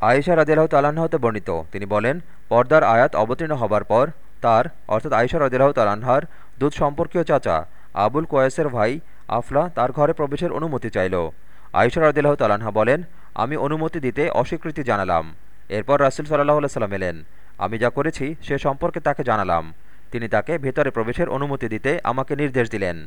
আয়েশা রাজিয়াল্লাহ তালাহতে হতে বর্ণিত। তিনি বলেন, পর্দার আয়াত অবতীর্ণ হবার পর তার, অর্থাৎ আয়েশা রদিল্লাহ তালাহার দুধ সম্পর্কীয় চাচা আবুল কয়েসের ভাই আফলা তার ঘরে প্রবেশের অনুমতি চাইল। আয়েশা রাজিল্লাহ তালাহা বলেন, আমি অনুমতি দিতে অস্বীকৃতি জানালাম। এরপর রাসুল সাল্লাহ সাল্লাম এলেন। আমি যা করেছি সে সম্পর্কে তাকে জানালাম। তিনি তাকে ভেতরে প্রবেশের অনুমতি দিতে আমাকে নির্দেশ দিলেন।